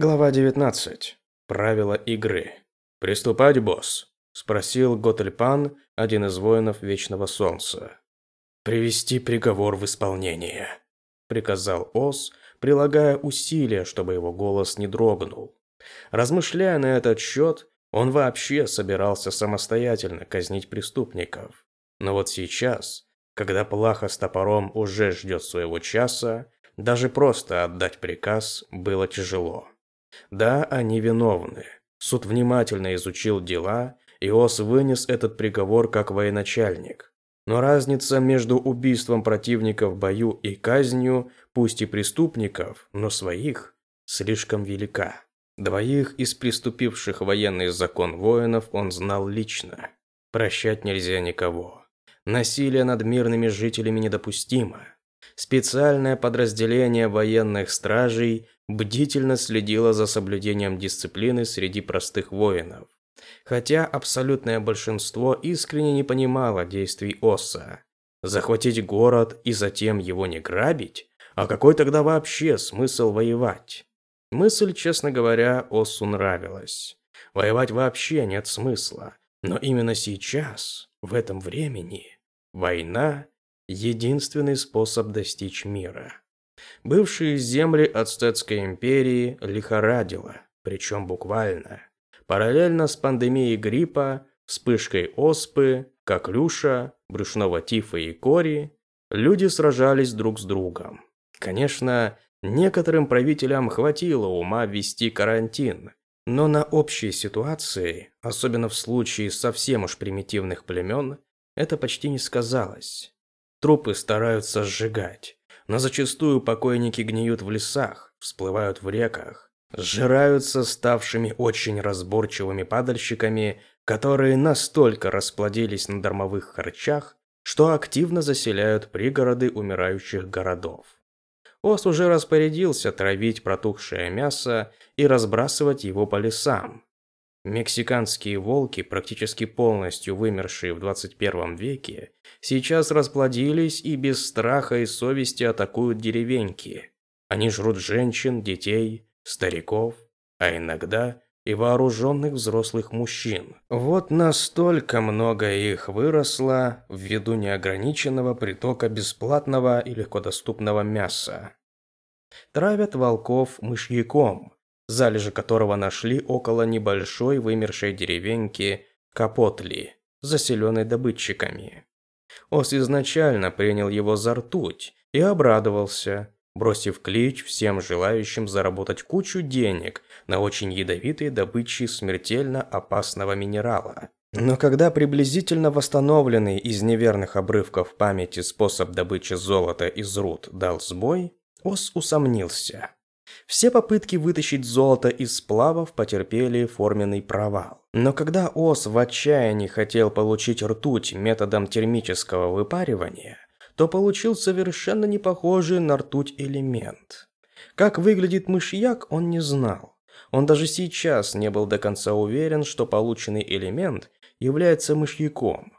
Глава 19. Правила игры. «Приступать, босс?» – спросил Готельпан, один из воинов Вечного Солнца. «Привести приговор в исполнение», – приказал Ос, прилагая усилия, чтобы его голос не дрогнул. Размышляя на этот счет, он вообще собирался самостоятельно казнить преступников. Но вот сейчас, когда Плаха с топором уже ждет своего часа, даже просто отдать приказ было тяжело. Да, они виновны. Суд внимательно изучил дела, и Ос вынес этот приговор как военачальник. Но разница между убийством противника в бою и казнью, пусть и преступников, но своих, слишком велика. Двоих из приступивших военный закон воинов он знал лично. Прощать нельзя никого. Насилие над мирными жителями недопустимо. Специальное подразделение военных стражей бдительно следило за соблюдением дисциплины среди простых воинов. Хотя абсолютное большинство искренне не понимало действий Оса. Захватить город и затем его не грабить? А какой тогда вообще смысл воевать? Мысль, честно говоря, Осу нравилась. Воевать вообще нет смысла. Но именно сейчас, в этом времени, война – единственный способ достичь мира. Бывшие земли Ацтецкой империи лихорадило, причем буквально. Параллельно с пандемией гриппа, вспышкой оспы, коклюша, брюшного тифа и кори, люди сражались друг с другом. Конечно, некоторым правителям хватило ума ввести карантин, но на общей ситуации, особенно в случае совсем уж примитивных племен, это почти не сказалось. Трупы стараются сжигать, но зачастую покойники гниют в лесах, всплывают в реках, сжираются ставшими очень разборчивыми падальщиками, которые настолько расплодились на дармовых харчах, что активно заселяют пригороды умирающих городов. Ос уже распорядился травить протухшее мясо и разбрасывать его по лесам, Мексиканские волки, практически полностью вымершие в 21 веке, сейчас расплодились и без страха и совести атакуют деревеньки. Они жрут женщин, детей, стариков, а иногда и вооруженных взрослых мужчин. Вот настолько много их выросло ввиду неограниченного притока бесплатного и легкодоступного мяса. Травят волков мышьяком – залежи которого нашли около небольшой вымершей деревеньки Капотли, заселенной добытчиками. Ос изначально принял его за ртуть и обрадовался, бросив клич всем желающим заработать кучу денег на очень ядовитой добыче смертельно опасного минерала. Но когда приблизительно восстановленный из неверных обрывков памяти способ добычи золота из руд дал сбой, Ос усомнился. Все попытки вытащить золото из сплавов потерпели форменный провал. Но когда Ос в отчаянии хотел получить ртуть методом термического выпаривания, то получил совершенно не похожий на ртуть элемент. Как выглядит мышьяк, он не знал. Он даже сейчас не был до конца уверен, что полученный элемент является мышьяком.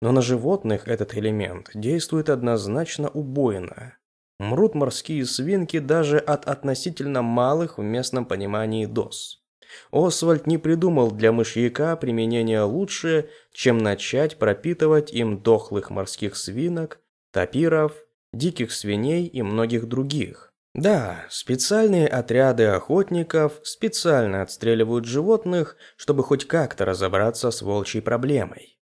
Но на животных этот элемент действует однозначно убойно. Мрут морские свинки даже от относительно малых в местном понимании доз. Освальд не придумал для мышьяка применения лучше, чем начать пропитывать им дохлых морских свинок, тапиров, диких свиней и многих других. Да, специальные отряды охотников специально отстреливают животных, чтобы хоть как-то разобраться с волчьей проблемой.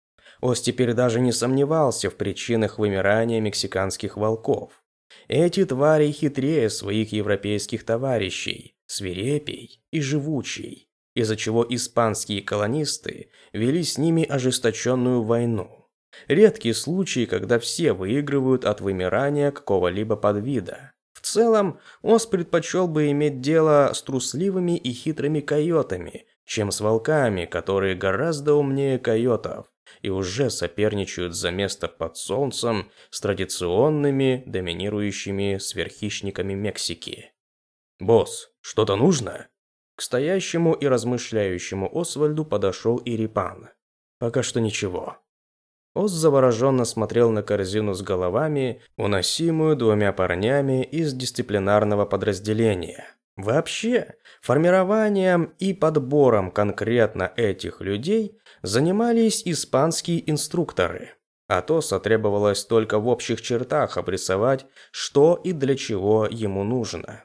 Ос теперь даже не сомневался в причинах вымирания мексиканских волков. Эти твари хитрее своих европейских товарищей, свирепей и живучей, из-за чего испанские колонисты вели с ними ожесточенную войну. Редкий случай, когда все выигрывают от вымирания какого-либо подвида. В целом, Ос предпочел бы иметь дело с трусливыми и хитрыми койотами, чем с волками, которые гораздо умнее койотов и уже соперничают за место под солнцем с традиционными доминирующими сверххищниками Мексики. «Босс, что-то нужно?» К стоящему и размышляющему Освальду подошел Ирипан. «Пока что ничего». Ос завороженно смотрел на корзину с головами, уносимую двумя парнями из дисциплинарного подразделения. Вообще, формированием и подбором конкретно этих людей занимались испанские инструкторы. Атоса требовалось только в общих чертах обрисовать, что и для чего ему нужно.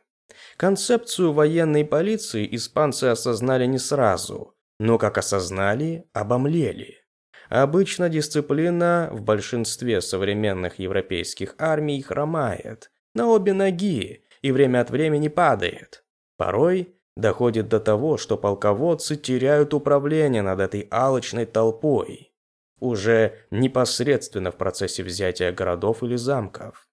Концепцию военной полиции испанцы осознали не сразу, но как осознали, обомлели. Обычно дисциплина в большинстве современных европейских армий хромает на обе ноги и время от времени падает. Порой доходит до того, что полководцы теряют управление над этой алчной толпой, уже непосредственно в процессе взятия городов или замков.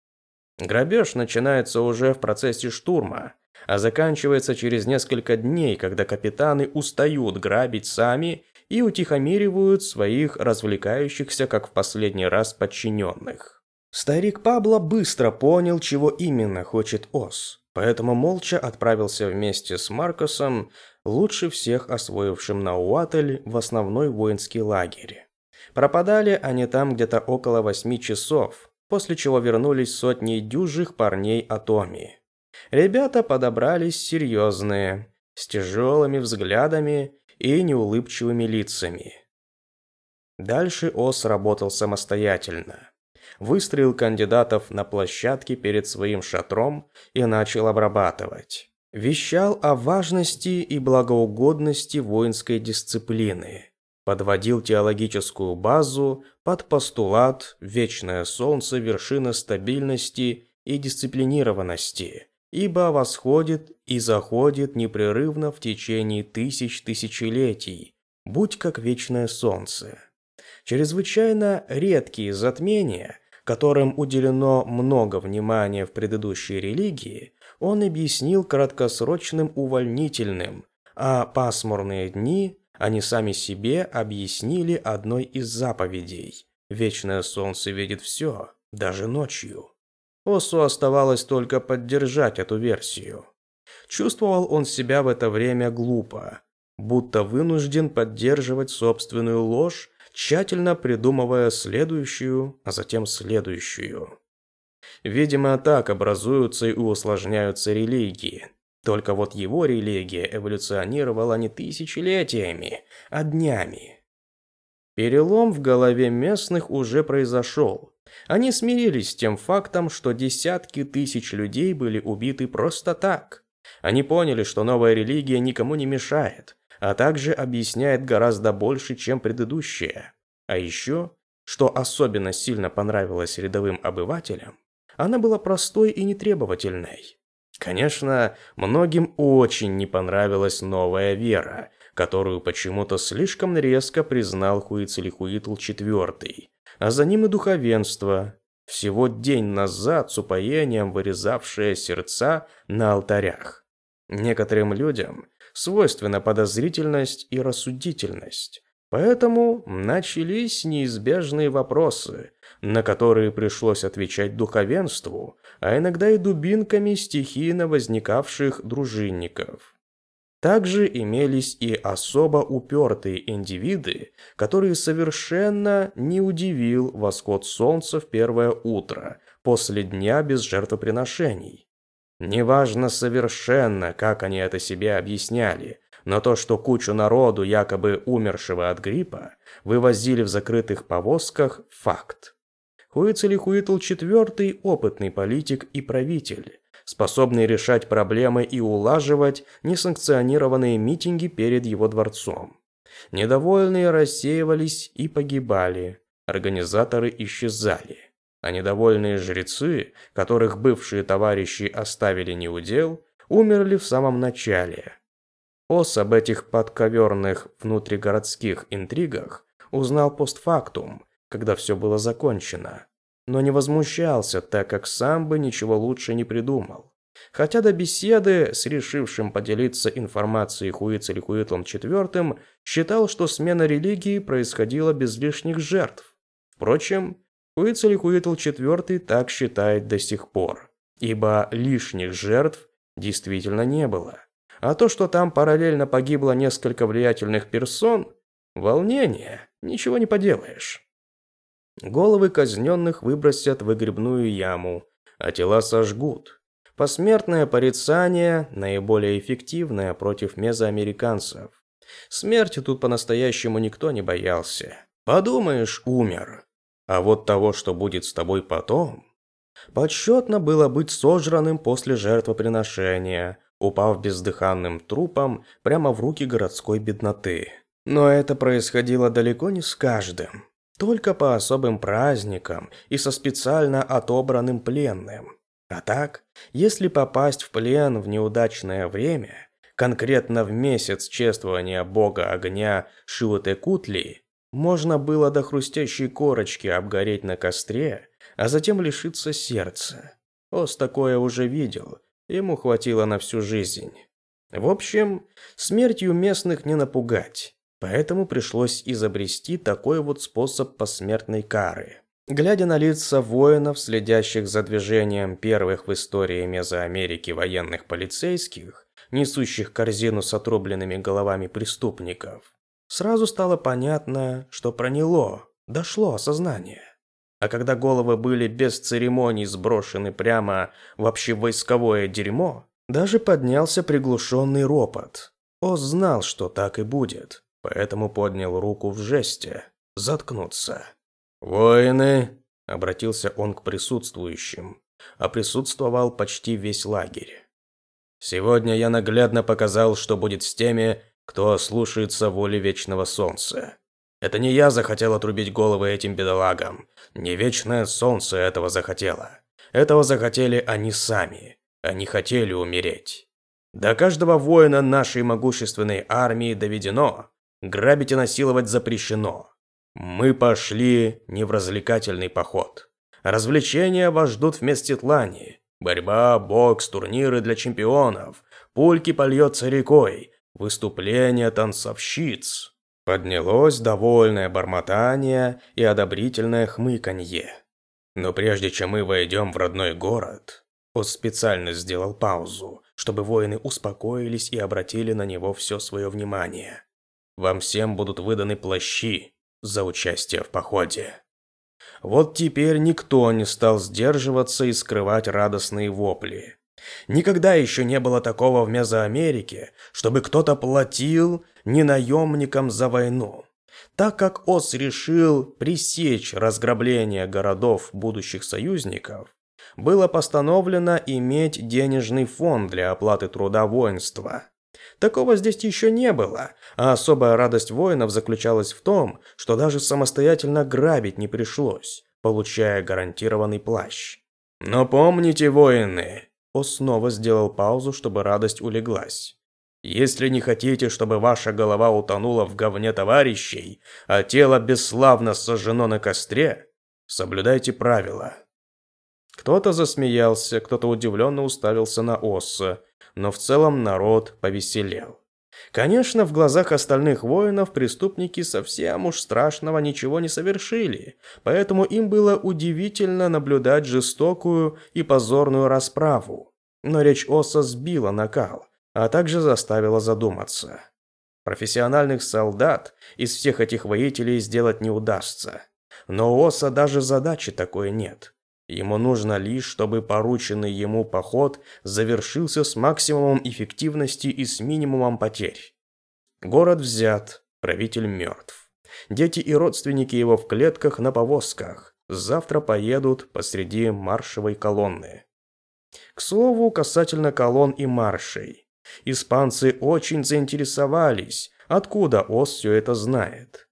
Грабеж начинается уже в процессе штурма, а заканчивается через несколько дней, когда капитаны устают грабить сами и утихомиривают своих развлекающихся, как в последний раз, подчиненных. Старик Пабло быстро понял, чего именно хочет Ос, поэтому молча отправился вместе с Маркосом, лучше всех освоившим Науатель, в основной воинский лагерь. Пропадали они там где-то около восьми часов, после чего вернулись сотни дюжих парней Атоми. Ребята подобрались серьезные, с тяжелыми взглядами и неулыбчивыми лицами. Дальше Ос работал самостоятельно. Выстроил кандидатов на площадке перед своим шатром и начал обрабатывать. Вещал о важности и благоугодности воинской дисциплины. Подводил теологическую базу под постулат «Вечное солнце – вершина стабильности и дисциплинированности», ибо восходит и заходит непрерывно в течение тысяч тысячелетий, будь как вечное солнце. Чрезвычайно редкие затмения, которым уделено много внимания в предыдущей религии, он объяснил краткосрочным увольнительным, а пасмурные дни они сами себе объяснили одной из заповедей. Вечное солнце видит все, даже ночью. Осу оставалось только поддержать эту версию. Чувствовал он себя в это время глупо, будто вынужден поддерживать собственную ложь, тщательно придумывая следующую, а затем следующую. Видимо, так образуются и усложняются религии. Только вот его религия эволюционировала не тысячелетиями, а днями. Перелом в голове местных уже произошел. Они смирились с тем фактом, что десятки тысяч людей были убиты просто так. Они поняли, что новая религия никому не мешает, а также объясняет гораздо больше, чем предыдущая. А еще, что особенно сильно понравилось рядовым обывателям, она была простой и нетребовательной. Конечно, многим очень не понравилась новая вера, которую почему-то слишком резко признал Хуицелихуитл IV, а за ним и духовенство, всего день назад с упоением вырезавшее сердца на алтарях. Некоторым людям свойственна подозрительность и рассудительность, поэтому начались неизбежные вопросы, на которые пришлось отвечать духовенству, а иногда и дубинками стихийно возникавших дружинников. Также имелись и особо упертые индивиды, которые совершенно не удивил восход солнца в первое утро, после дня без жертвоприношений. Неважно совершенно, как они это себе объясняли, но то, что кучу народу, якобы умершего от гриппа, вывозили в закрытых повозках – факт. Хуицелихуитл IV – опытный политик и правитель способный решать проблемы и улаживать несанкционированные митинги перед его дворцом. Недовольные рассеивались и погибали, организаторы исчезали, а недовольные жрецы, которых бывшие товарищи оставили неудел, умерли в самом начале. Ос об этих подковерных внутригородских интригах узнал постфактум, когда все было закончено но не возмущался, так как сам бы ничего лучше не придумал. Хотя до беседы с решившим поделиться информацией Хуицель-Хуитлом IV считал, что смена религии происходила без лишних жертв. Впрочем, Хуицель-Хуитл IV так считает до сих пор, ибо лишних жертв действительно не было. А то, что там параллельно погибло несколько влиятельных персон, волнение, ничего не поделаешь. Головы казненных выбросят в выгребную яму, а тела сожгут. Посмертное порицание – наиболее эффективное против мезоамериканцев. Смерти тут по-настоящему никто не боялся. Подумаешь, умер. А вот того, что будет с тобой потом... Подсчетно было быть сожранным после жертвоприношения, упав бездыханным трупом прямо в руки городской бедноты. Но это происходило далеко не с каждым. Только по особым праздникам и со специально отобранным пленным. А так, если попасть в плен в неудачное время, конкретно в месяц чествования бога огня Шиутекутли, можно было до хрустящей корочки обгореть на костре, а затем лишиться сердца. Ос такое уже видел, ему хватило на всю жизнь. В общем, смертью местных не напугать, поэтому пришлось изобрести такой вот способ посмертной кары. Глядя на лица воинов, следящих за движением первых в истории Мезоамерики военных полицейских, несущих корзину с отрубленными головами преступников, сразу стало понятно, что проняло, дошло осознание. А когда головы были без церемоний сброшены прямо в общевойсковое дерьмо, даже поднялся приглушенный ропот. Оз знал, что так и будет, поэтому поднял руку в жесте «заткнуться». «Воины!» – обратился он к присутствующим, а присутствовал почти весь лагерь. «Сегодня я наглядно показал, что будет с теми, кто слушается воли Вечного Солнца. Это не я захотел отрубить головы этим бедолагам, не Вечное Солнце этого захотело. Этого захотели они сами, они хотели умереть. До каждого воина нашей могущественной армии доведено, грабить и насиловать запрещено. Мы пошли не в развлекательный поход. Развлечения вас ждут в Меститлане. Борьба, бокс, турниры для чемпионов. Пульки польется рекой. Выступления танцовщиц. Поднялось довольное бормотание и одобрительное хмыканье. Но прежде чем мы войдем в родной город, он специально сделал паузу, чтобы воины успокоились и обратили на него все свое внимание. Вам всем будут выданы плащи, за участие в походе. Вот теперь никто не стал сдерживаться и скрывать радостные вопли. Никогда еще не было такого в Мезоамерике, чтобы кто-то платил не наемникам за войну. Так как Ос решил пресечь разграбление городов будущих союзников, было постановлено иметь денежный фонд для оплаты труда воинства. Такого здесь еще не было, а особая радость воинов заключалась в том, что даже самостоятельно грабить не пришлось, получая гарантированный плащ. Но помните, воины, О снова сделал паузу, чтобы радость улеглась. Если не хотите, чтобы ваша голова утонула в говне товарищей, а тело бесславно сожжено на костре, соблюдайте правила. Кто-то засмеялся, кто-то удивленно уставился на Осса, но в целом народ повеселел. Конечно, в глазах остальных воинов преступники совсем уж страшного ничего не совершили, поэтому им было удивительно наблюдать жестокую и позорную расправу. Но речь Оса сбила накал, а также заставила задуматься. Профессиональных солдат из всех этих воителей сделать не удастся. Но у Оса даже задачи такой нет. Ему нужно лишь, чтобы порученный ему поход завершился с максимумом эффективности и с минимумом потерь. Город взят, правитель мертв. Дети и родственники его в клетках на повозках. Завтра поедут посреди маршевой колонны. К слову, касательно колонн и маршей. Испанцы очень заинтересовались, откуда Ос все это знает.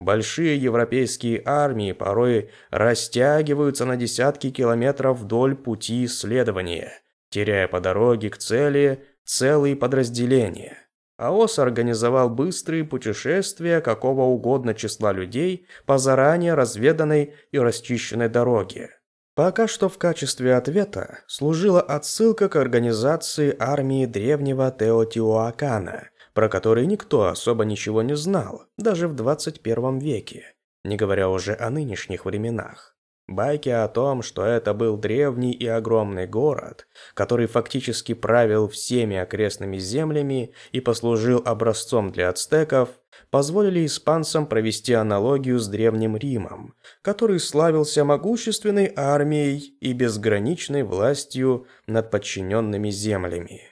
Большие европейские армии порой растягиваются на десятки километров вдоль пути исследования, теряя по дороге к цели целые подразделения. АОС организовал быстрые путешествия какого угодно числа людей по заранее разведанной и расчищенной дороге. Пока что в качестве ответа служила отсылка к организации армии древнего Теотиуакана – про который никто особо ничего не знал, даже в 21 веке, не говоря уже о нынешних временах. Байки о том, что это был древний и огромный город, который фактически правил всеми окрестными землями и послужил образцом для ацтеков, позволили испанцам провести аналогию с Древним Римом, который славился могущественной армией и безграничной властью над подчиненными землями.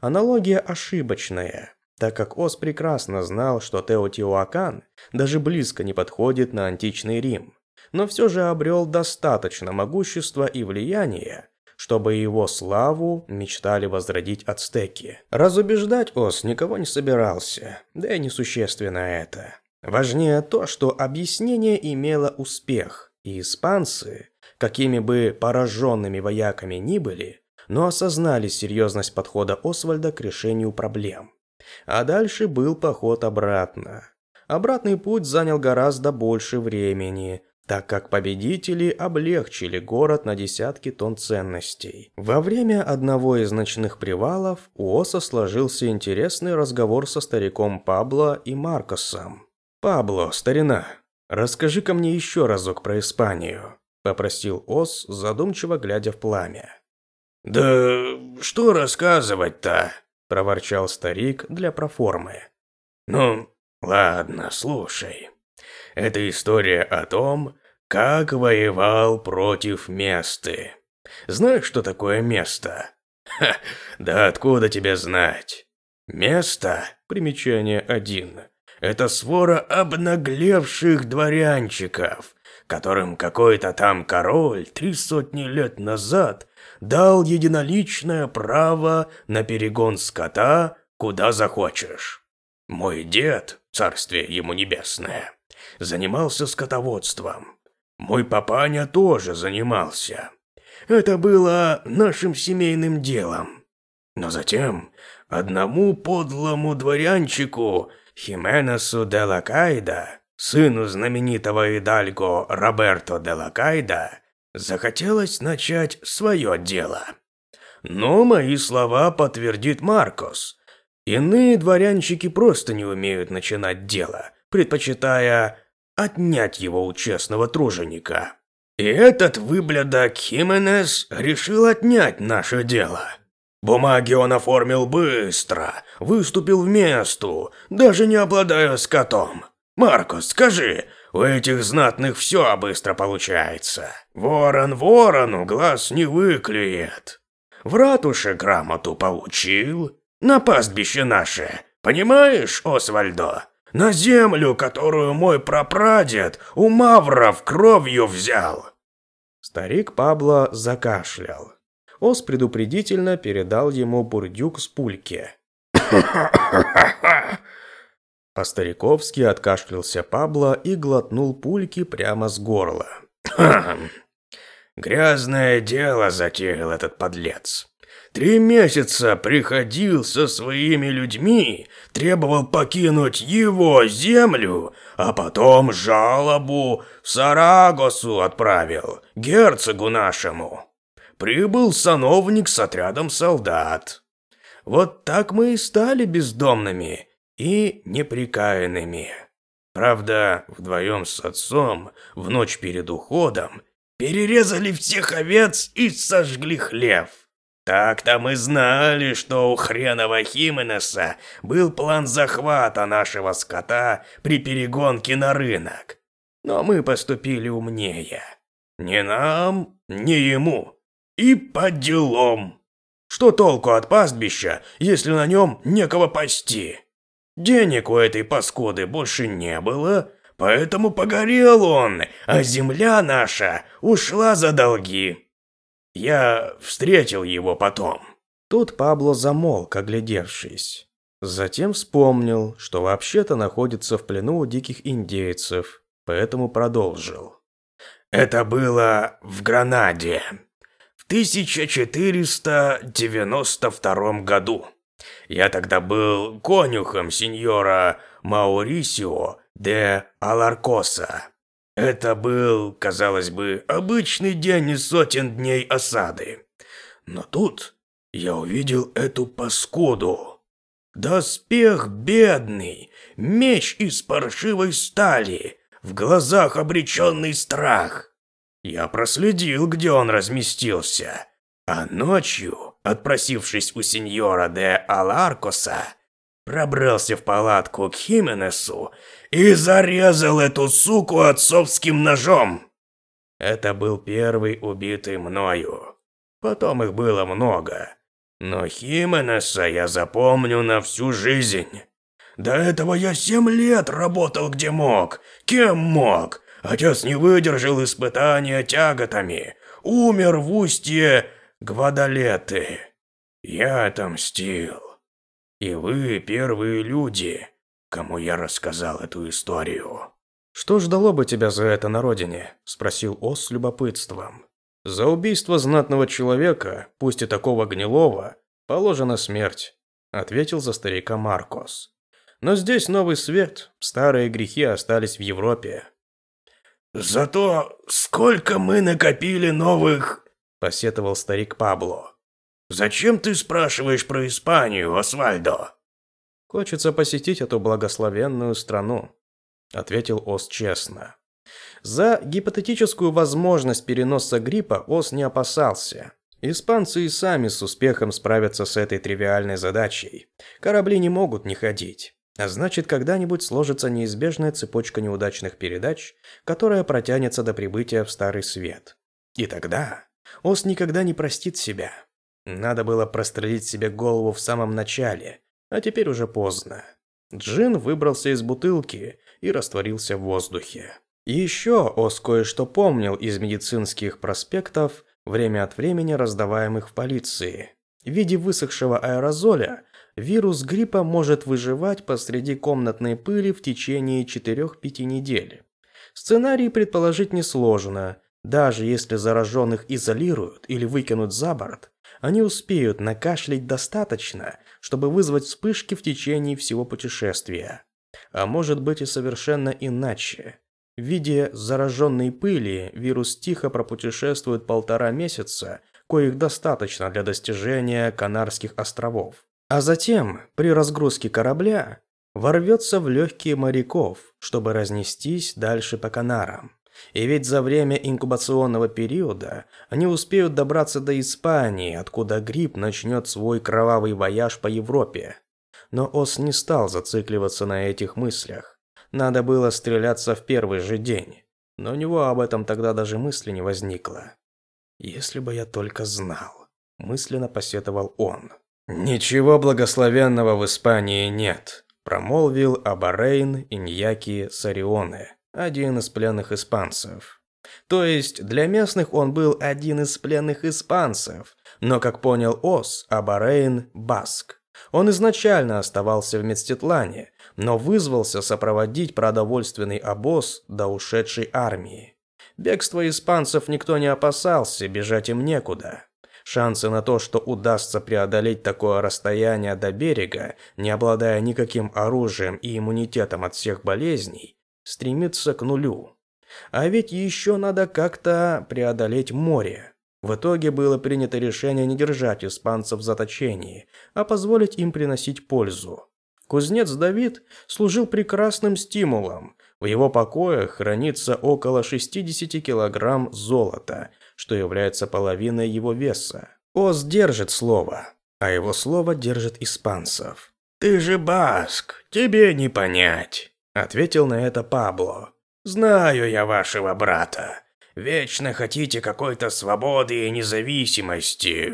Аналогия ошибочная, так как Ос прекрасно знал, что Теотиуакан даже близко не подходит на античный Рим но все же обрел достаточно могущества и влияния, чтобы его славу мечтали возродить ацтеки. Разубеждать Ос никого не собирался, да и несущественно это. Важнее то, что объяснение имело успех, и испанцы, какими бы пораженными вояками ни были, но осознали серьезность подхода Освальда к решению проблем. А дальше был поход обратно. Обратный путь занял гораздо больше времени, так как победители облегчили город на десятки тонн ценностей. Во время одного из ночных привалов у Оса сложился интересный разговор со стариком Пабло и Маркосом. «Пабло, старина, расскажи-ка мне еще разок про Испанию», – попросил Ос, задумчиво глядя в пламя. «Да что рассказывать-то?» – проворчал старик для проформы. «Ну, ладно, слушай». Это история о том, как воевал против Месты. Знаешь, что такое Место? Ха, да откуда тебе знать? Место, примечание один, это свора обнаглевших дворянчиков, которым какой-то там король три сотни лет назад дал единоличное право на перегон скота куда захочешь. Мой дед, царствие ему небесное, занимался скотоводством. Мой папаня тоже занимался. Это было нашим семейным делом. Но затем одному подлому дворянчику, Хименесу де Лакайда, сыну знаменитого Идальго Роберто де Лакайда, захотелось начать свое дело. Но мои слова подтвердит Маркос. Иные дворянчики просто не умеют начинать дело, предпочитая отнять его у честного труженика. И этот выблядок Хименес решил отнять наше дело. Бумаги он оформил быстро, выступил в месту, даже не обладая скотом. Маркус, скажи, у этих знатных все быстро получается. Ворон ворону глаз не выклюет. В ратуше грамоту получил, на пастбище наше. Понимаешь, Освальдо? На землю, которую мой прапрадед у мавров кровью взял!» Старик Пабло закашлял. Ос предупредительно передал ему бурдюк с пульки. По-стариковски откашлялся Пабло и глотнул пульки прямо с горла. «Грязное дело затеял этот подлец. Три месяца приходил со своими людьми, требовал покинуть его землю, а потом жалобу в Сарагосу отправил, герцогу нашему. Прибыл сановник с отрядом солдат. Вот так мы и стали бездомными и неприкаянными. Правда, вдвоем с отцом в ночь перед уходом перерезали всех овец и сожгли хлев. Так-то мы знали, что у хренова Хименеса был план захвата нашего скота при перегонке на рынок. Но мы поступили умнее. Не нам, не ему. И по делам. Что толку от пастбища, если на нем некого пасти? Денег у этой паскоды больше не было, поэтому погорел он, а земля наша ушла за долги. Я встретил его потом. Тут Пабло замолк, оглядевшись. Затем вспомнил, что вообще-то находится в плену у диких индейцев, поэтому продолжил. Это было в Гранаде. В 1492 году. Я тогда был конюхом сеньора Маурисио де Аларкоса. Это был, казалось бы, обычный день из сотен дней осады. Но тут я увидел эту паскуду. Доспех бедный, меч из паршивой стали, в глазах обреченный страх. Я проследил, где он разместился. А ночью, отпросившись у сеньора де Аларкоса, пробрался в палатку к Хименесу и зарезал эту суку отцовским ножом. Это был первый убитый мною. Потом их было много. Но Хименеса я запомню на всю жизнь. До этого я семь лет работал где мог, кем мог. Отец не выдержал испытания тяготами, умер в устье Гвадалеты. Я отомстил. И вы первые люди, кому я рассказал эту историю. «Что ждало бы тебя за это на родине?» – спросил Ос с любопытством. «За убийство знатного человека, пусть и такого гнилого, положена смерть», – ответил за старика Маркос. «Но здесь новый свет, старые грехи остались в Европе». «Зато сколько мы накопили новых...» – посетовал старик Пабло. «Зачем ты спрашиваешь про Испанию, Освальдо?» «Хочется посетить эту благословенную страну», – ответил Ос честно. За гипотетическую возможность переноса гриппа Ос не опасался. Испанцы и сами с успехом справятся с этой тривиальной задачей. Корабли не могут не ходить. А значит, когда-нибудь сложится неизбежная цепочка неудачных передач, которая протянется до прибытия в Старый Свет. И тогда Ос никогда не простит себя. Надо было прострелить себе голову в самом начале, а теперь уже поздно. Джин выбрался из бутылки и растворился в воздухе. еще Ос кое-что помнил из медицинских проспектов, время от времени раздаваемых в полиции. В виде высохшего аэрозоля вирус гриппа может выживать посреди комнатной пыли в течение 4-5 недель. Сценарий предположить несложно. Даже если зараженных изолируют или выкинут за борт, они успеют накашлять достаточно, чтобы вызвать вспышки в течение всего путешествия. А может быть и совершенно иначе. В виде зараженной пыли вирус тихо пропутешествует полтора месяца, коих достаточно для достижения Канарских островов. А затем, при разгрузке корабля, ворвется в легкие моряков, чтобы разнестись дальше по Канарам. И ведь за время инкубационного периода они успеют добраться до Испании, откуда грипп начнет свой кровавый вояж по Европе. Но Ос не стал зацикливаться на этих мыслях. Надо было стреляться в первый же день. Но у него об этом тогда даже мысли не возникло. «Если бы я только знал», – мысленно посетовал он. «Ничего благословенного в Испании нет», – промолвил Абарейн Иньяки Сарионе один из пленных испанцев. То есть для местных он был один из пленных испанцев, но, как понял Ос, Абарейн – баск. Он изначально оставался в Медстетлане, но вызвался сопроводить продовольственный обоз до ушедшей армии. Бегство испанцев никто не опасался, бежать им некуда. Шансы на то, что удастся преодолеть такое расстояние до берега, не обладая никаким оружием и иммунитетом от всех болезней, стремится к нулю. А ведь еще надо как-то преодолеть море. В итоге было принято решение не держать испанцев в заточении, а позволить им приносить пользу. Кузнец Давид служил прекрасным стимулом. В его покоях хранится около 60 килограмм золота, что является половиной его веса. Оз держит слово, а его слово держит испанцев. «Ты же баск, тебе не понять». Ответил на это Пабло. «Знаю я вашего брата. Вечно хотите какой-то свободы и независимости.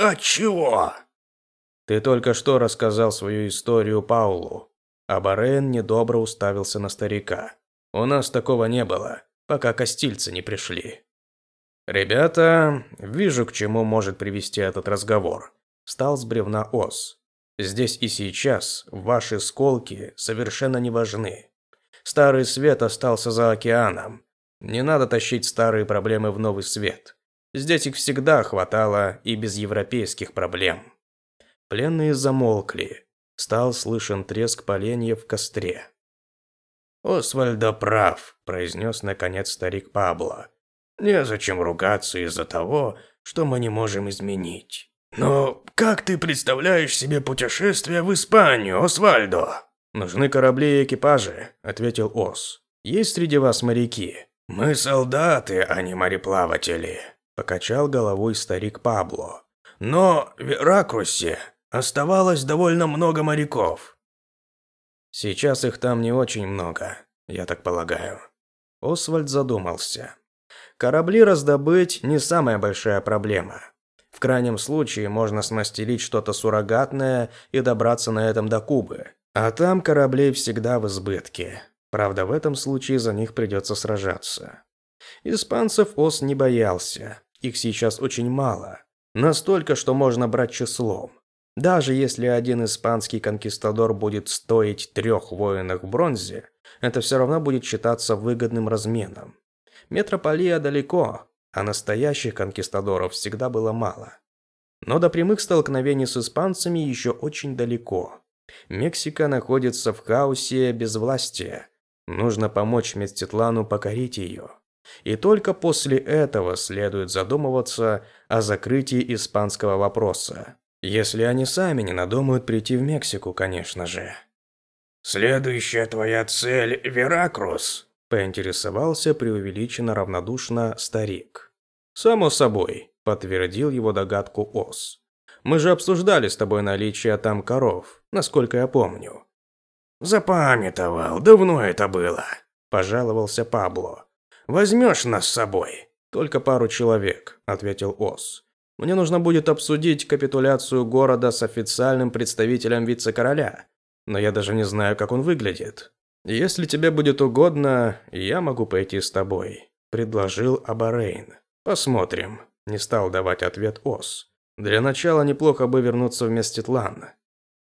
От чего?» «Ты только что рассказал свою историю Паулу». А Барен недобро уставился на старика. «У нас такого не было, пока костильцы не пришли». «Ребята, вижу, к чему может привести этот разговор», – встал с бревна Ос. Здесь и сейчас ваши сколки совершенно не важны. Старый свет остался за океаном. Не надо тащить старые проблемы в новый свет. Здесь их всегда хватало и без европейских проблем. Пленные замолкли. Стал слышен треск поленьев в костре. «Освальдо прав», – произнес наконец старик Пабло. «Незачем ругаться из-за того, что мы не можем изменить». «Но как ты представляешь себе путешествие в Испанию, Освальдо?» «Нужны корабли и экипажи», — ответил Ос. «Есть среди вас моряки?» Мы солдаты, а не мореплаватели, покачал головой старик Пабло. Но в Веракрусе оставалось довольно много моряков. Сейчас их там не очень много, я так полагаю. Освальд задумался. Корабли раздобыть не самая большая проблема. В крайнем случае можно смастерить что-то суррогатное и добраться на этом до Кубы. А там кораблей всегда в избытке. Правда, в этом случае за них придется сражаться. Испанцев Ос не боялся. Их сейчас очень мало. Настолько, что можно брать числом. Даже если один испанский конкистадор будет стоить трех воинов в бронзе, это все равно будет считаться выгодным разменом. Метрополия далеко, а настоящих конкистадоров всегда было мало. Но до прямых столкновений с испанцами еще очень далеко. Мексика находится в хаосе безвластия, Нужно помочь Мецтитлану покорить ее. И только после этого следует задумываться о закрытии испанского вопроса. Если они сами не надумают прийти в Мексику, конечно же. «Следующая твоя цель – Веракрус?» – поинтересовался преувеличенно равнодушно старик. «Само собой», – подтвердил его догадку Ос. «Мы же обсуждали с тобой наличие там коров, насколько я помню. «Запамятовал, давно это было», – пожаловался Пабло. «Возьмешь нас с собой?» «Только пару человек», – ответил Ос. «Мне нужно будет обсудить капитуляцию города с официальным представителем вице-короля, но я даже не знаю, как он выглядит. Если тебе будет угодно, я могу пойти с тобой», – предложил Абарейн. «Посмотрим», – не стал давать ответ Ос. «Для начала неплохо бы вернуться в Меститлан».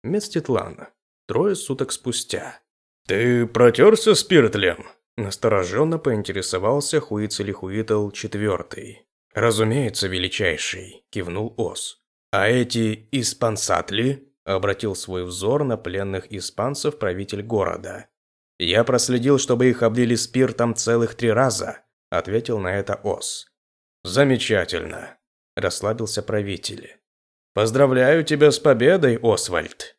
Меститлан трое суток спустя. «Ты протерся спиртлем?» Настороженно поинтересовался Хуицелихуитл четвертый. «Разумеется, величайший», – кивнул Ос. «А эти испансатли?» – обратил свой взор на пленных испанцев правитель города. «Я проследил, чтобы их облили спиртом целых три раза», – ответил на это Ос. «Замечательно», – расслабился правитель. «Поздравляю тебя с победой, Освальд!»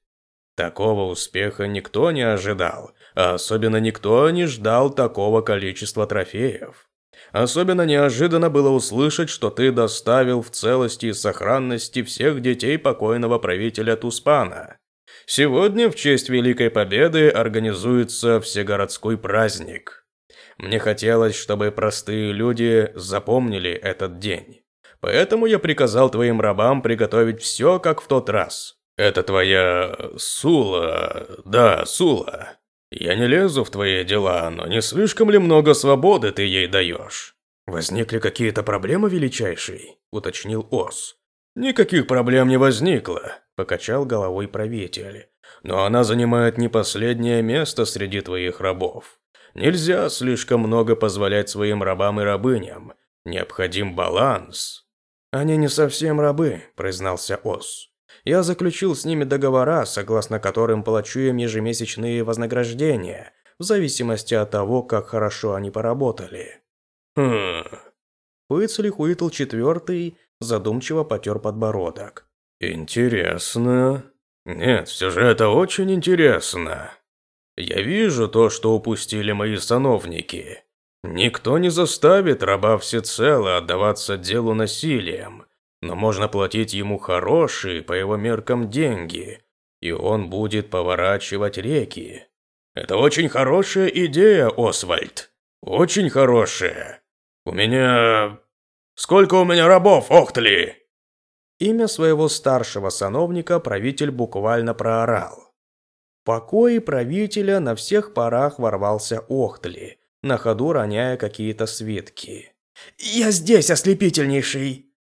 Такого успеха никто не ожидал, а особенно никто не ждал такого количества трофеев. Особенно неожиданно было услышать, что ты доставил в целости и сохранности всех детей покойного правителя Туспана. Сегодня в честь Великой Победы организуется всегородской праздник. Мне хотелось, чтобы простые люди запомнили этот день. Поэтому я приказал твоим рабам приготовить все, как в тот раз. «Это твоя... Сула... Да, Сула. Я не лезу в твои дела, но не слишком ли много свободы ты ей даешь?» «Возникли какие-то проблемы, Величайший?» – уточнил Ос. «Никаких проблем не возникло», – покачал головой правитель. «Но она занимает не последнее место среди твоих рабов. Нельзя слишком много позволять своим рабам и рабыням. Необходим баланс». «Они не совсем рабы», – признался Ос. Я заключил с ними договора, согласно которым плачу им ежемесячные вознаграждения, в зависимости от того, как хорошо они поработали. Хм. Хуицли Хуитл четвертый задумчиво потер подбородок. Интересно. Нет, все же это очень интересно. Я вижу то, что упустили мои сановники. Никто не заставит раба всецело отдаваться делу насилием но можно платить ему хорошие, по его меркам, деньги, и он будет поворачивать реки. Это очень хорошая идея, Освальд. Очень хорошая. У меня... Сколько у меня рабов, Охтли? Имя своего старшего сановника правитель буквально проорал. В покое правителя на всех парах ворвался Охтли, на ходу роняя какие-то свитки. «Я здесь, ослепительнейший!»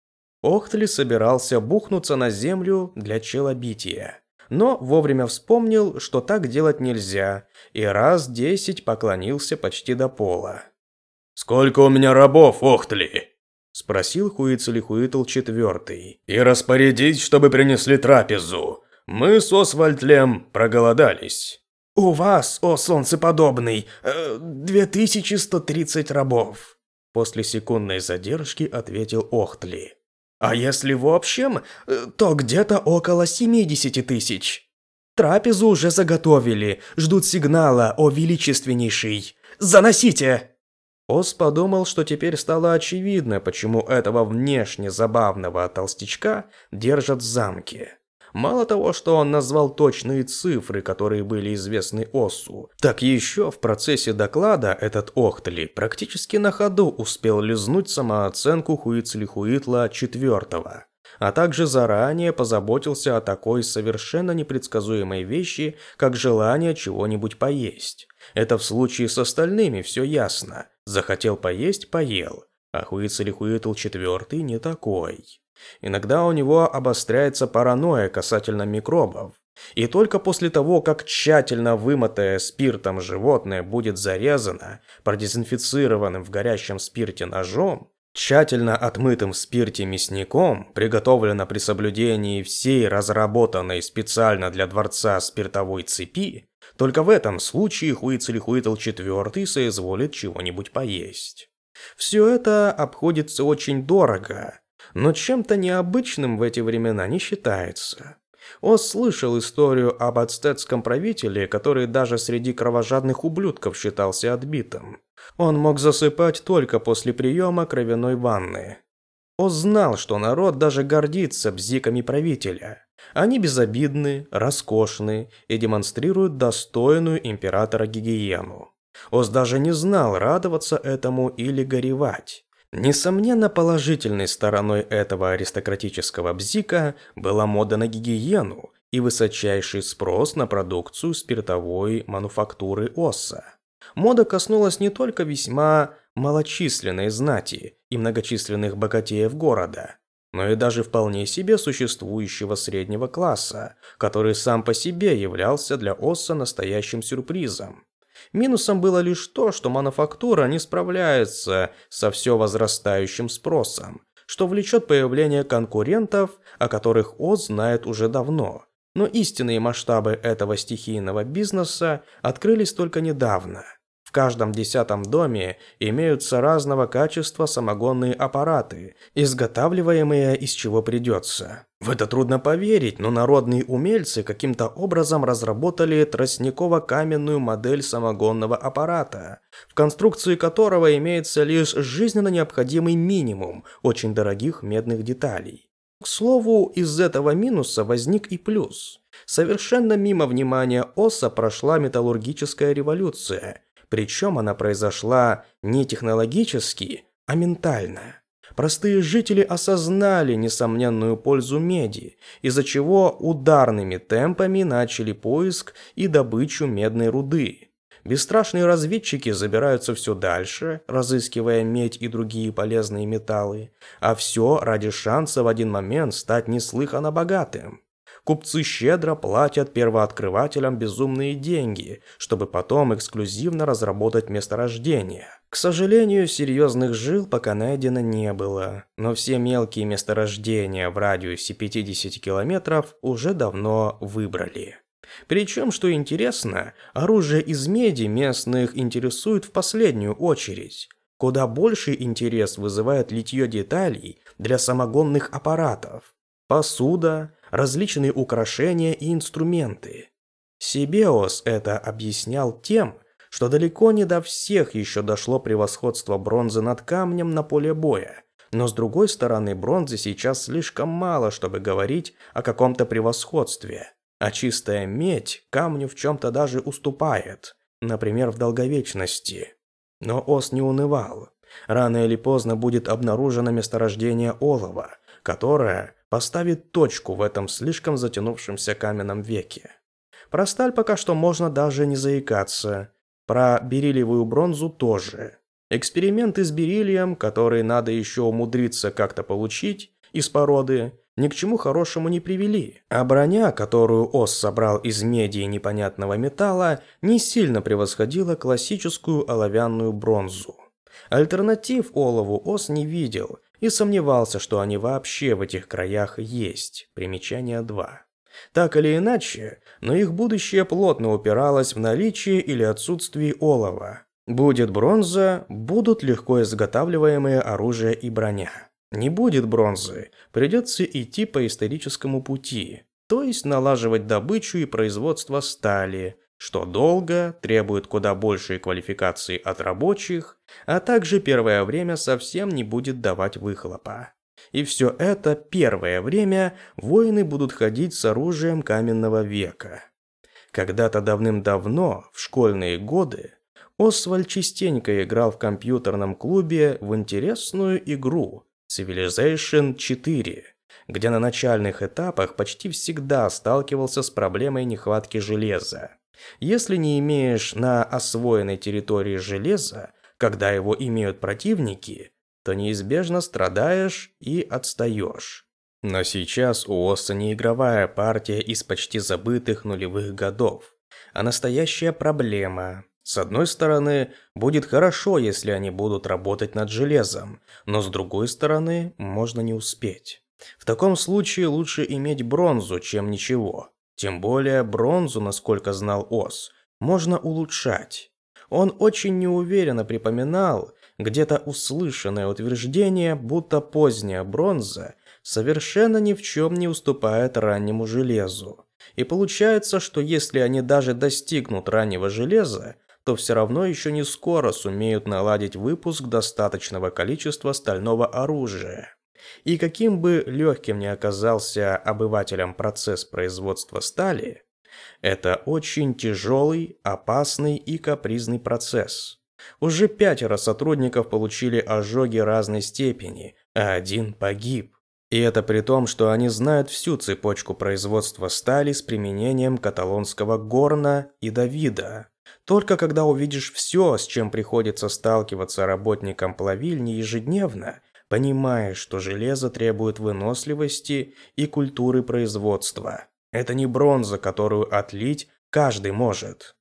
Охтли собирался бухнуться на землю для челобития, но вовремя вспомнил, что так делать нельзя, и раз десять поклонился почти до пола. «Сколько у меня рабов, Охтли?» – спросил Хуицелихуитл четвертый. «И распорядить, чтобы принесли трапезу. Мы с Освальдлем проголодались». «У вас, о солнцеподобный, э, 2130 рабов», – после секундной задержки ответил Охтли. А если в общем, э, то где-то около 70 тысяч. Трапезу уже заготовили, ждут сигнала, о величественнейший. Заносите!» Ос подумал, что теперь стало очевидно, почему этого внешне забавного толстячка держат в замке. Мало того, что он назвал точные цифры, которые были известны Осу, так еще в процессе доклада этот Охтли практически на ходу успел лизнуть самооценку Хуицлихуитла IV, а также заранее позаботился о такой совершенно непредсказуемой вещи, как желание чего-нибудь поесть. Это в случае с остальными все ясно. Захотел поесть – поел. А Хуицлихуитл IV не такой. Иногда у него обостряется паранойя касательно микробов. И только после того, как тщательно вымытое спиртом животное будет зарезано продезинфицированным в горящем спирте ножом, тщательно отмытым в спирте мясником, приготовлено при соблюдении всей разработанной специально для дворца спиртовой цепи, только в этом случае Хуицелихуитл IV соизволит чего-нибудь поесть. Все это обходится очень дорого, но чем-то необычным в эти времена не считается. Он слышал историю об ацтетском правителе, который даже среди кровожадных ублюдков считался отбитым. Он мог засыпать только после приема кровяной ванны. Он знал, что народ даже гордится бзиками правителя. Они безобидны, роскошны и демонстрируют достойную императора гигиену. Оз даже не знал, радоваться этому или горевать. Несомненно, положительной стороной этого аристократического бзика была мода на гигиену и высочайший спрос на продукцию спиртовой мануфактуры Оса. Мода коснулась не только весьма малочисленной знати и многочисленных богатеев города, но и даже вполне себе существующего среднего класса, который сам по себе являлся для Осса настоящим сюрпризом. Минусом было лишь то, что мануфактура не справляется со все возрастающим спросом, что влечет появление конкурентов, о которых Оз знает уже давно. Но истинные масштабы этого стихийного бизнеса открылись только недавно – каждом десятом доме имеются разного качества самогонные аппараты, изготавливаемые из чего придется. В это трудно поверить, но народные умельцы каким-то образом разработали тростниково-каменную модель самогонного аппарата, в конструкции которого имеется лишь жизненно необходимый минимум очень дорогих медных деталей. К слову, из этого минуса возник и плюс. Совершенно мимо внимания Оса прошла металлургическая революция, причем она произошла не технологически, а ментально. Простые жители осознали несомненную пользу меди, из-за чего ударными темпами начали поиск и добычу медной руды. Бесстрашные разведчики забираются все дальше, разыскивая медь и другие полезные металлы, а все ради шанса в один момент стать неслыханно богатым. Купцы щедро платят первооткрывателям безумные деньги, чтобы потом эксклюзивно разработать месторождение. К сожалению, серьезных жил пока найдено не было, но все мелкие месторождения в радиусе 50 километров уже давно выбрали. Причем, что интересно, оружие из меди местных интересует в последнюю очередь. Куда больший интерес вызывает литье деталей для самогонных аппаратов. Посуда, различные украшения и инструменты. Сибеос это объяснял тем, что далеко не до всех еще дошло превосходство бронзы над камнем на поле боя. Но с другой стороны, бронзы сейчас слишком мало, чтобы говорить о каком-то превосходстве. А чистая медь камню в чем-то даже уступает, например, в долговечности. Но Ос не унывал. Рано или поздно будет обнаружено месторождение олова, которое поставит точку в этом слишком затянувшемся каменном веке. Про сталь пока что можно даже не заикаться. Про бериллиевую бронзу тоже. Эксперименты с бериллием, которые надо еще умудриться как-то получить из породы, ни к чему хорошему не привели. А броня, которую Ос собрал из меди и непонятного металла, не сильно превосходила классическую оловянную бронзу. Альтернатив олову Ос не видел, и сомневался, что они вообще в этих краях есть. Примечание 2. Так или иначе, но их будущее плотно упиралось в наличие или отсутствие олова. Будет бронза, будут легко изготавливаемые оружие и броня. Не будет бронзы, придется идти по историческому пути, то есть налаживать добычу и производство стали, что долго, требует куда большей квалификации от рабочих, а также первое время совсем не будет давать выхлопа. И все это первое время воины будут ходить с оружием каменного века. Когда-то давным-давно, в школьные годы, Освальд частенько играл в компьютерном клубе в интересную игру Civilization 4, где на начальных этапах почти всегда сталкивался с проблемой нехватки железа. Если не имеешь на освоенной территории железа, когда его имеют противники, то неизбежно страдаешь и отстаешь. Но сейчас у Оса не игровая партия из почти забытых нулевых годов, а настоящая проблема. С одной стороны, будет хорошо, если они будут работать над железом, но с другой стороны, можно не успеть. В таком случае лучше иметь бронзу, чем ничего. Тем более бронзу, насколько знал Ос, можно улучшать. Он очень неуверенно припоминал, где-то услышанное утверждение, будто поздняя бронза совершенно ни в чем не уступает раннему железу. И получается, что если они даже достигнут раннего железа, то все равно еще не скоро сумеют наладить выпуск достаточного количества стального оружия. И каким бы легким ни оказался обывателям процесс производства стали, это очень тяжелый, опасный и капризный процесс. Уже пятеро сотрудников получили ожоги разной степени, а один погиб. И это при том, что они знают всю цепочку производства стали с применением каталонского горна и Давида. Только когда увидишь все, с чем приходится сталкиваться работникам плавильни ежедневно, понимаешь, что железо требует выносливости и культуры производства. Это не бронза, которую отлить каждый может.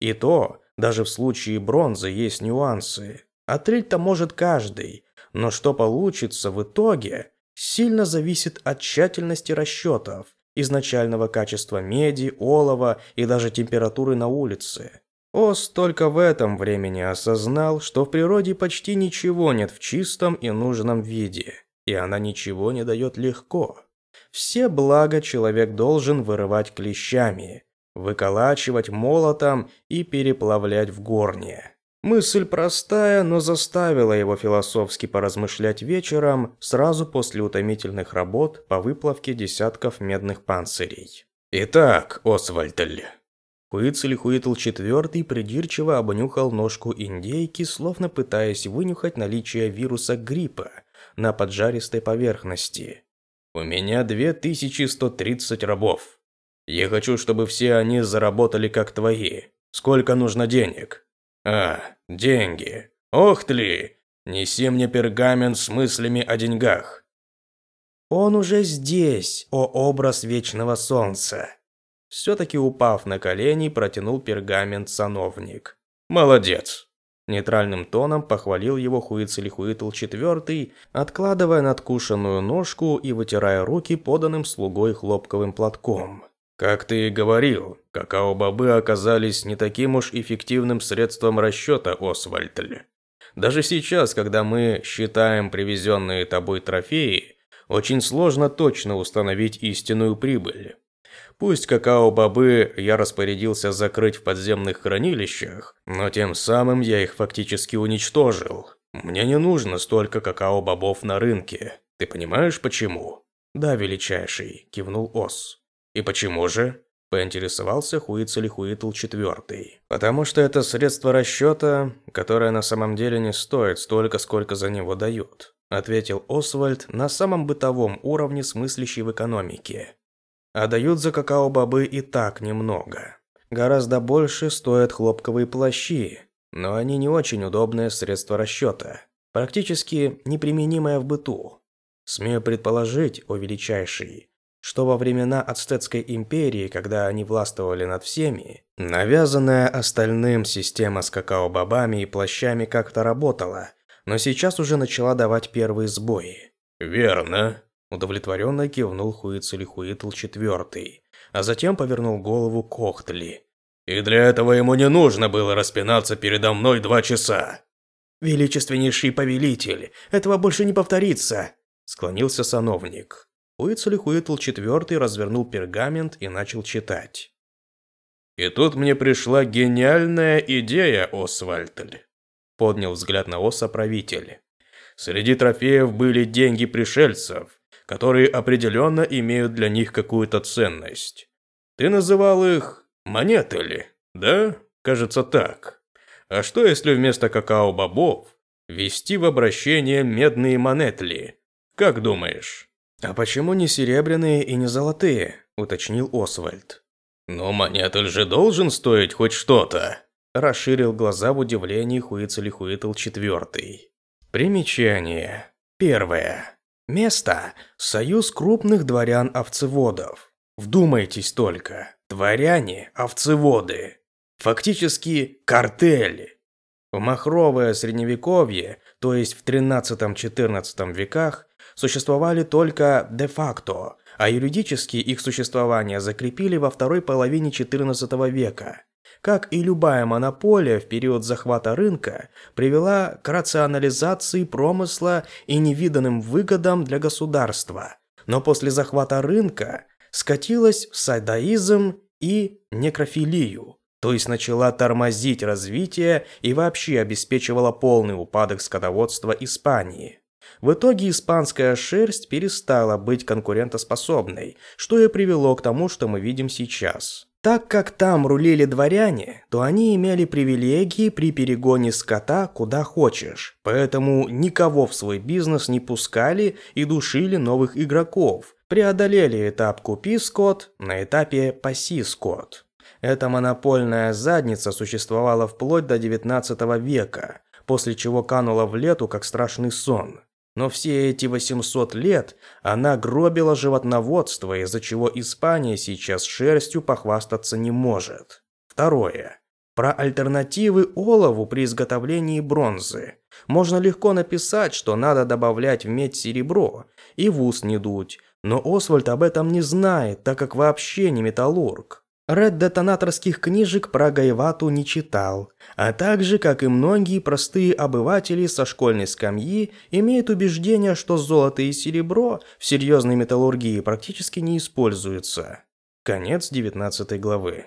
И то, даже в случае бронзы есть нюансы. Отрыть-то может каждый, но что получится в итоге, сильно зависит от тщательности расчетов, изначального качества меди, олова и даже температуры на улице. Ос только в этом времени осознал, что в природе почти ничего нет в чистом и нужном виде, и она ничего не дает легко. Все блага человек должен вырывать клещами, выколачивать молотом и переплавлять в горне. Мысль простая, но заставила его философски поразмышлять вечером, сразу после утомительных работ по выплавке десятков медных панцирей. «Итак, Освальдль». Хуицель-Хуитл четвертый придирчиво обнюхал ножку индейки, словно пытаясь вынюхать наличие вируса гриппа на поджаристой поверхности. «У меня 2130 рабов. Я хочу, чтобы все они заработали как твои. Сколько нужно денег? А, деньги. Ох ты! Неси мне пергамент с мыслями о деньгах. Он уже здесь, о образ вечного солнца. Все-таки упав на колени, протянул пергамент сановник. Молодец. Нейтральным тоном похвалил его Хуицелихуитл четвертый, откладывая надкушенную ножку и вытирая руки поданным слугой хлопковым платком. Как ты и говорил, какао-бобы оказались не таким уж эффективным средством расчета, Освальдль. Даже сейчас, когда мы считаем привезенные тобой трофеи, очень сложно точно установить истинную прибыль. Пусть какао-бобы я распорядился закрыть в подземных хранилищах, но тем самым я их фактически уничтожил. Мне не нужно столько какао-бобов на рынке. Ты понимаешь почему? Да, величайший, кивнул Ос. «И почему же?» – поинтересовался Хуицелихуитл четвертый. «Потому что это средство расчета, которое на самом деле не стоит столько, сколько за него дают», – ответил Освальд на самом бытовом уровне, смыслящий в экономике. «А дают за какао-бобы и так немного. Гораздо больше стоят хлопковые плащи, но они не очень удобное средство расчета, практически неприменимое в быту. Смею предположить, о величайший, что во времена Ацтекской империи, когда они властвовали над всеми, навязанная остальным система с какао-бобами и плащами как-то работала, но сейчас уже начала давать первые сбои. «Верно», – удовлетворенно кивнул Хуицелихуитл четвертый, а затем повернул голову к Охтли. «И для этого ему не нужно было распинаться передо мной два часа». «Величественнейший повелитель, этого больше не повторится», – склонился сановник. Уицелихуитл IV развернул пергамент и начал читать. И тут мне пришла гениальная идея, Освальдль. Поднял взгляд на Оса правитель. Среди трофеев были деньги пришельцев, которые определенно имеют для них какую-то ценность. Ты называл их монеты ли? Да? Кажется так. А что если вместо какао-бобов ввести в обращение медные монетли? Как думаешь? А почему не серебряные и не золотые? Уточнил Освальд. Но монетель же должен стоить хоть что-то. Расширил глаза в удивлении Хуицелихуитл четвертый. Примечание. Первое. Место – союз крупных дворян-овцеводов. Вдумайтесь только, дворяне-овцеводы. Фактически картель. В махровое средневековье, то есть в 13-14 веках, существовали только де-факто, а юридически их существование закрепили во второй половине XIV века. Как и любая монополия в период захвата рынка, привела к рационализации промысла и невиданным выгодам для государства. Но после захвата рынка скатилась в садаизм и некрофилию, то есть начала тормозить развитие и вообще обеспечивала полный упадок скотоводства Испании. В итоге испанская шерсть перестала быть конкурентоспособной, что и привело к тому, что мы видим сейчас. Так как там рулили дворяне, то они имели привилегии при перегоне скота куда хочешь, поэтому никого в свой бизнес не пускали и душили новых игроков, преодолели этап «купи скот» на этапе «паси скот». Эта монопольная задница существовала вплоть до 19 века, после чего канула в лету как страшный сон. Но все эти 800 лет она гробила животноводство, из-за чего Испания сейчас шерстью похвастаться не может. Второе. Про альтернативы олову при изготовлении бронзы. Можно легко написать, что надо добавлять в медь серебро и в ус не дуть, но Освальд об этом не знает, так как вообще не металлург. Ред детонаторских книжек про Гайвату не читал, а также, как и многие простые обыватели со школьной скамьи, имеют убеждение, что золото и серебро в серьезной металлургии практически не используются. Конец 19 главы.